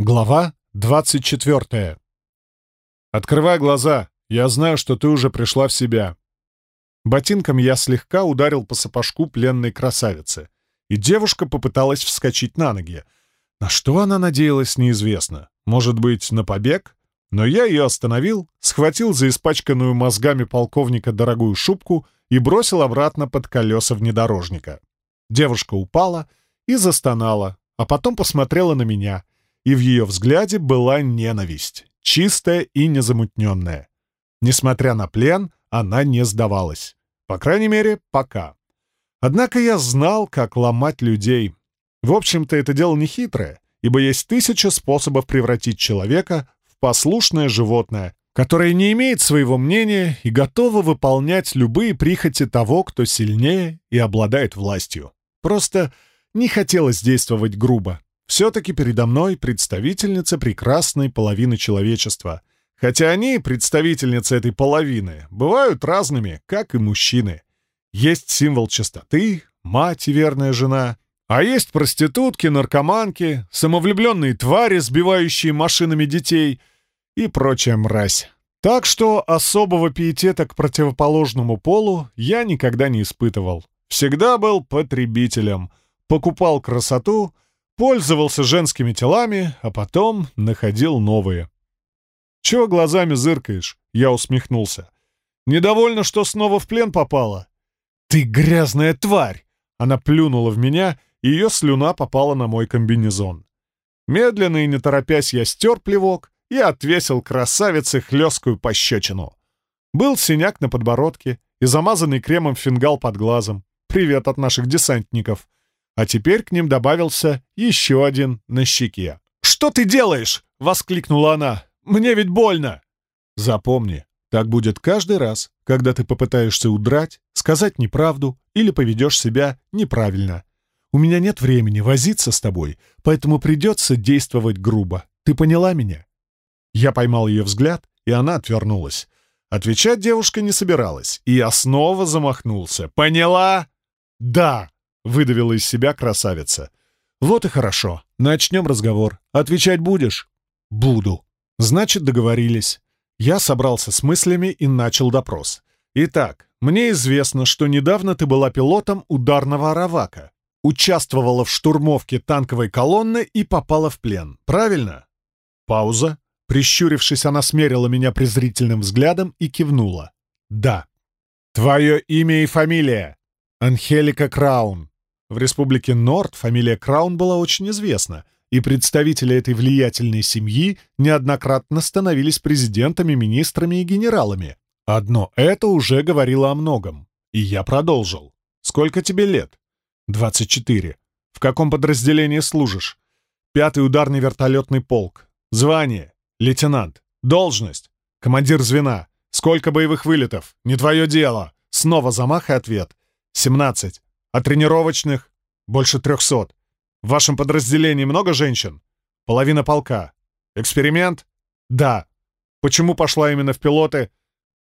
Глава 24. «Открывай глаза. Я знаю, что ты уже пришла в себя». Ботинком я слегка ударил по сапожку пленной красавицы, и девушка попыталась вскочить на ноги. На что она надеялась, неизвестно. Может быть, на побег? Но я ее остановил, схватил за испачканную мозгами полковника дорогую шубку и бросил обратно под колеса внедорожника. Девушка упала и застонала, а потом посмотрела на меня — и в ее взгляде была ненависть, чистая и незамутненная. Несмотря на плен, она не сдавалась. По крайней мере, пока. Однако я знал, как ломать людей. В общем-то, это дело не хитрое, ибо есть тысяча способов превратить человека в послушное животное, которое не имеет своего мнения и готово выполнять любые прихоти того, кто сильнее и обладает властью. Просто не хотелось действовать грубо. Все-таки передо мной представительница прекрасной половины человечества. Хотя они, представительницы этой половины, бывают разными, как и мужчины. Есть символ чистоты, мать и верная жена, а есть проститутки, наркоманки, самовлюбленные твари, сбивающие машинами детей и прочая мразь. Так что особого пиетета к противоположному полу я никогда не испытывал. Всегда был потребителем. Покупал красоту — пользовался женскими телами, а потом находил новые. «Чего глазами зыркаешь?» — я усмехнулся. «Недовольна, что снова в плен попала?» «Ты грязная тварь!» Она плюнула в меня, и ее слюна попала на мой комбинезон. Медленно и не торопясь я стер плевок и отвесил красавице хлесткую пощечину. Был синяк на подбородке и замазанный кремом фингал под глазом. Привет от наших десантников а теперь к ним добавился еще один на щеке. «Что ты делаешь?» — воскликнула она. «Мне ведь больно!» «Запомни, так будет каждый раз, когда ты попытаешься удрать, сказать неправду или поведешь себя неправильно. У меня нет времени возиться с тобой, поэтому придется действовать грубо. Ты поняла меня?» Я поймал ее взгляд, и она отвернулась. Отвечать девушка не собиралась, и я снова замахнулся. «Поняла?» «Да!» — выдавила из себя красавица. «Вот и хорошо. Начнем разговор. Отвечать будешь?» «Буду». «Значит, договорились». Я собрался с мыслями и начал допрос. «Итак, мне известно, что недавно ты была пилотом ударного «Аравака», участвовала в штурмовке танковой колонны и попала в плен. Правильно?» Пауза. Прищурившись, она смерила меня презрительным взглядом и кивнула. «Да». «Твое имя и фамилия?» «Анхелика Краун». В республике Норд фамилия Краун была очень известна, и представители этой влиятельной семьи неоднократно становились президентами, министрами и генералами. Одно это уже говорило о многом. И я продолжил. «Сколько тебе лет?» «Двадцать четыре. В каком подразделении служишь?» «Пятый ударный вертолетный полк. Звание?» «Лейтенант. Должность?» «Командир звена. Сколько боевых вылетов?» «Не твое дело!» Снова замах и ответ. «Семнадцать. А тренировочных? Больше трехсот. В вашем подразделении много женщин? Половина полка. Эксперимент? Да. Почему пошла именно в пилоты?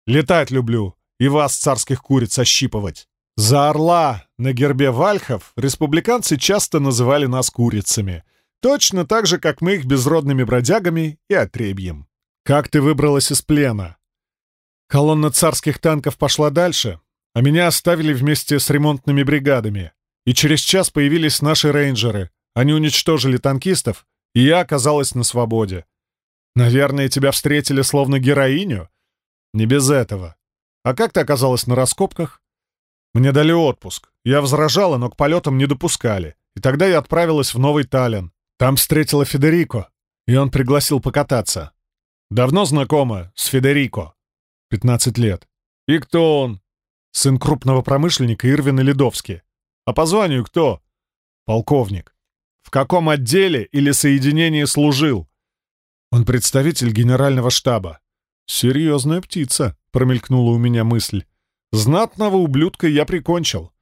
Летать люблю. И вас, царских куриц, ощипывать. За орла на гербе вальхов республиканцы часто называли нас курицами. Точно так же, как мы их безродными бродягами и отребьем. Как ты выбралась из плена? Колонна царских танков пошла дальше, а меня оставили вместе с ремонтными бригадами. И через час появились наши рейнджеры. Они уничтожили танкистов, и я оказалась на свободе. Наверное, тебя встретили словно героиню? Не без этого. А как ты оказалась на раскопках? Мне дали отпуск. Я возражала, но к полетам не допускали. И тогда я отправилась в Новый Таллин. Там встретила Федерико, и он пригласил покататься. Давно знакома с Федерико? 15 лет. И кто он? Сын крупного промышленника Ирвина Ледовски. А по званию кто? Полковник. В каком отделе или соединении служил? Он представитель генерального штаба. Серьезная птица, промелькнула у меня мысль. Знатного ублюдка я прикончил.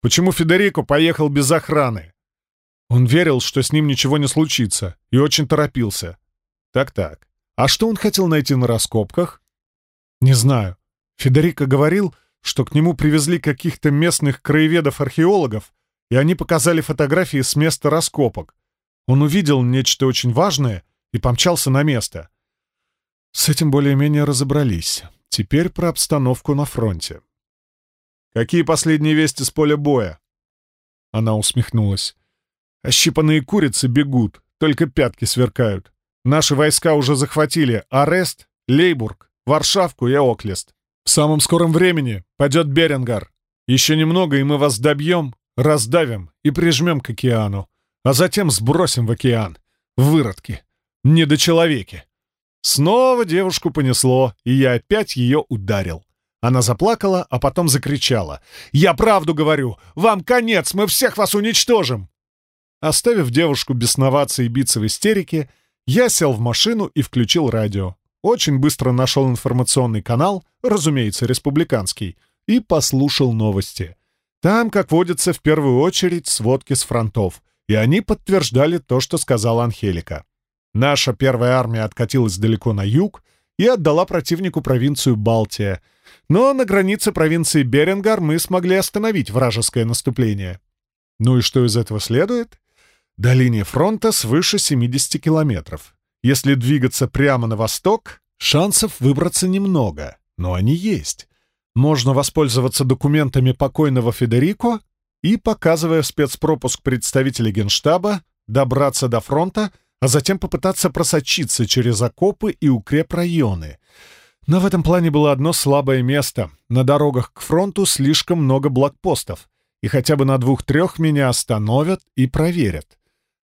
Почему Федерико поехал без охраны? Он верил, что с ним ничего не случится, и очень торопился. Так-так. А что он хотел найти на раскопках? Не знаю. Федерико говорил, что к нему привезли каких-то местных краеведов-археологов, и они показали фотографии с места раскопок. Он увидел нечто очень важное и помчался на место. С этим более-менее разобрались. Теперь про обстановку на фронте. «Какие последние вести с поля боя?» Она усмехнулась. «Ощипанные курицы бегут, только пятки сверкают. Наши войска уже захватили Арест, Лейбург, Варшавку и Оклест. В самом скором времени пойдет Беренгар. Еще немного, и мы вас добьем, раздавим и прижмем к океану, а затем сбросим в океан. Выродки. Недочеловеки. Снова девушку понесло, и я опять ее ударил. Она заплакала, а потом закричала. «Я правду говорю! Вам конец! Мы всех вас уничтожим!» Оставив девушку бесноваться и биться в истерике, я сел в машину и включил радио. Очень быстро нашел информационный канал, разумеется, республиканский, и послушал новости. Там, как водится, в первую очередь сводки с фронтов, и они подтверждали то, что сказала Анхелика. Наша первая армия откатилась далеко на юг и отдала противнику провинцию Балтия, но на границе провинции Беренгар мы смогли остановить вражеское наступление. Ну и что из этого следует? До линии фронта свыше 70 километров. Если двигаться прямо на восток, шансов выбраться немного, но они есть. Можно воспользоваться документами покойного Федерико и, показывая спецпропуск представителя Генштаба, добраться до фронта, а затем попытаться просочиться через окопы и укрепрайоны. Но в этом плане было одно слабое место. На дорогах к фронту слишком много блокпостов, и хотя бы на двух-трех меня остановят и проверят.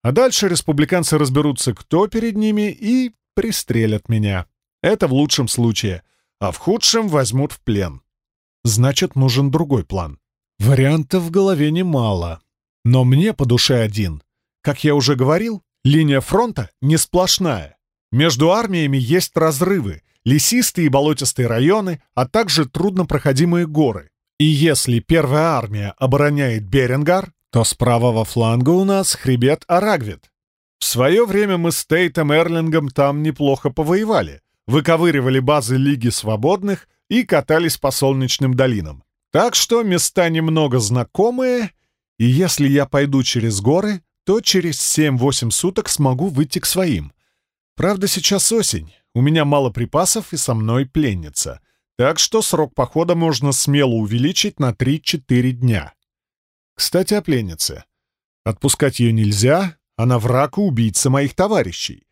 А дальше республиканцы разберутся, кто перед ними, и пристрелят меня. Это в лучшем случае, а в худшем возьмут в плен. Значит, нужен другой план. Вариантов в голове немало. Но мне по душе один. Как я уже говорил, линия фронта не сплошная. Между армиями есть разрывы, лесистые и болотистые районы, а также труднопроходимые горы. И если первая армия обороняет Беренгар, то с правого фланга у нас хребет Арагвит. В свое время мы с Тейтом Эрлингом там неплохо повоевали, выковыривали базы Лиги Свободных и катались по солнечным долинам. Так что места немного знакомые, и если я пойду через горы, то через 7-8 суток смогу выйти к своим. Правда, сейчас осень, у меня мало припасов и со мной пленница, так что срок похода можно смело увеличить на 3-4 дня. Кстати, о пленнице. Отпускать ее нельзя, она враг и убийца моих товарищей.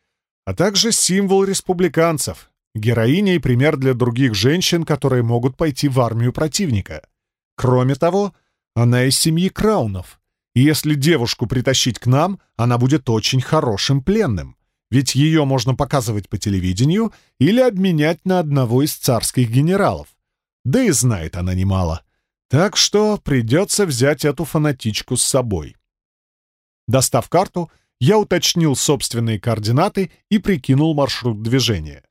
А также символ республиканцев, героиня и пример для других женщин, которые могут пойти в армию противника. Кроме того, она из семьи Краунов. И если девушку притащить к нам, она будет очень хорошим пленным. Ведь ее можно показывать по телевидению или обменять на одного из царских генералов. Да и знает она немало. Так что придется взять эту фанатичку с собой. Достав карту, я уточнил собственные координаты и прикинул маршрут движения.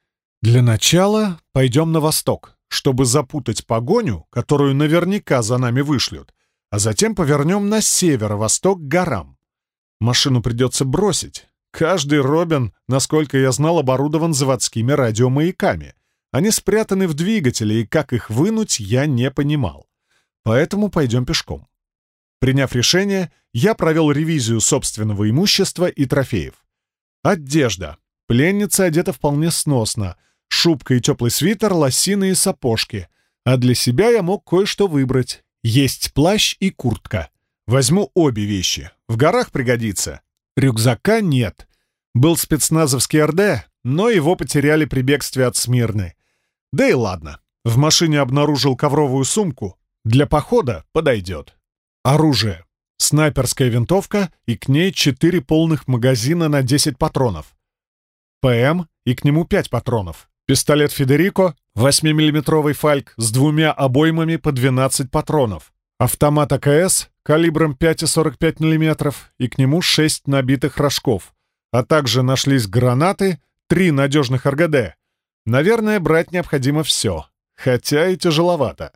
Для начала пойдем на восток, чтобы запутать погоню, которую наверняка за нами вышлют, а затем повернем на северо-восток к горам. Машину придется бросить. Каждый Робин, насколько я знал, оборудован заводскими радиомаяками. Они спрятаны в двигателе, и как их вынуть, я не понимал. Поэтому пойдем пешком. Приняв решение, я провел ревизию собственного имущества и трофеев. Одежда. Пленница одета вполне сносно. Шубка и теплый свитер, лосины и сапожки. А для себя я мог кое-что выбрать. Есть плащ и куртка. Возьму обе вещи. В горах пригодится. Рюкзака нет. Был спецназовский РД, но его потеряли при бегстве от Смирны. Да и ладно. В машине обнаружил ковровую сумку, для похода подойдет. Оружие. Снайперская винтовка и к ней 4 полных магазина на 10 патронов. ПМ и к нему 5 патронов. Пистолет Федерико, 8-миллиметровый фальк с двумя обоймами по 12 патронов. Автомат АКС калибром 5,45 мм и к нему 6 набитых рожков. А также нашлись гранаты, 3 надежных РГД. Наверное, брать необходимо все. Хотя и тяжеловато.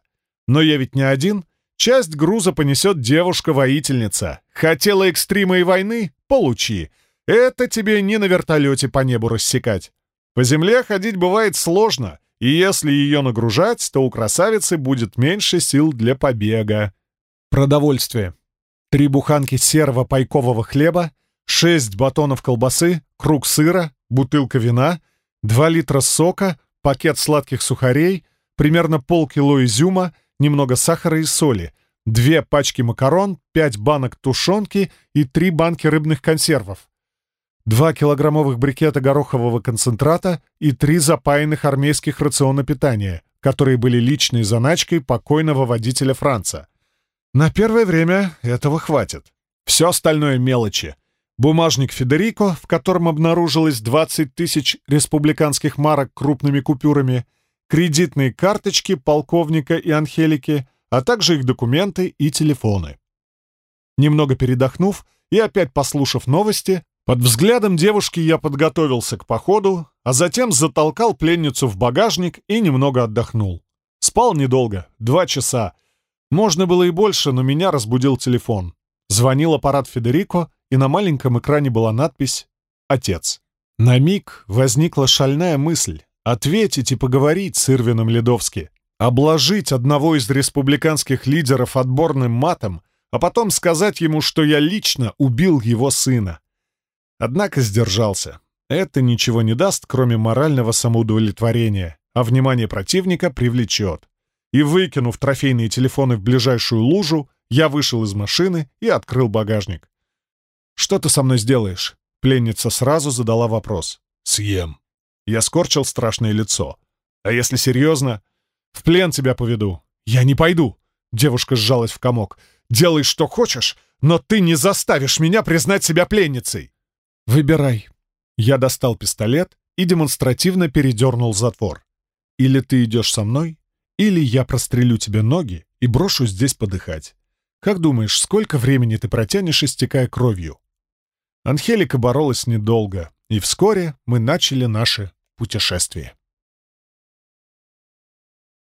Но я ведь не один. Часть груза понесет девушка-воительница. Хотела экстрима и войны? Получи. Это тебе не на вертолете по небу рассекать. По земле ходить бывает сложно, и если ее нагружать, то у красавицы будет меньше сил для побега. Продовольствие. Три буханки серого пайкового хлеба, шесть батонов колбасы, круг сыра, бутылка вина, 2 литра сока, пакет сладких сухарей, примерно полкило изюма, немного сахара и соли, две пачки макарон, пять банок тушенки и три банки рыбных консервов, два килограммовых брикета горохового концентрата и три запаянных армейских рациона питания, которые были личной заначкой покойного водителя Франца. На первое время этого хватит. Все остальное мелочи. Бумажник Федерико, в котором обнаружилось 20 тысяч республиканских марок крупными купюрами, кредитные карточки полковника и Анхелики, а также их документы и телефоны. Немного передохнув и опять послушав новости, под взглядом девушки я подготовился к походу, а затем затолкал пленницу в багажник и немного отдохнул. Спал недолго, два часа. Можно было и больше, но меня разбудил телефон. Звонил аппарат Федерико, и на маленьком экране была надпись «Отец». На миг возникла шальная мысль ответить и поговорить с Ирвином Ледовски, обложить одного из республиканских лидеров отборным матом, а потом сказать ему, что я лично убил его сына. Однако сдержался. Это ничего не даст, кроме морального самоудовлетворения, а внимание противника привлечет. И выкинув трофейные телефоны в ближайшую лужу, я вышел из машины и открыл багажник. «Что ты со мной сделаешь?» Пленница сразу задала вопрос. «Съем». Я скорчил страшное лицо. «А если серьезно? В плен тебя поведу». «Я не пойду!» Девушка сжалась в комок. «Делай, что хочешь, но ты не заставишь меня признать себя пленницей!» «Выбирай». Я достал пистолет и демонстративно передернул затвор. «Или ты идешь со мной, или я прострелю тебе ноги и брошу здесь подыхать. Как думаешь, сколько времени ты протянешь, истекая кровью?» Анхелика боролась недолго, и вскоре мы начали наше путешествие.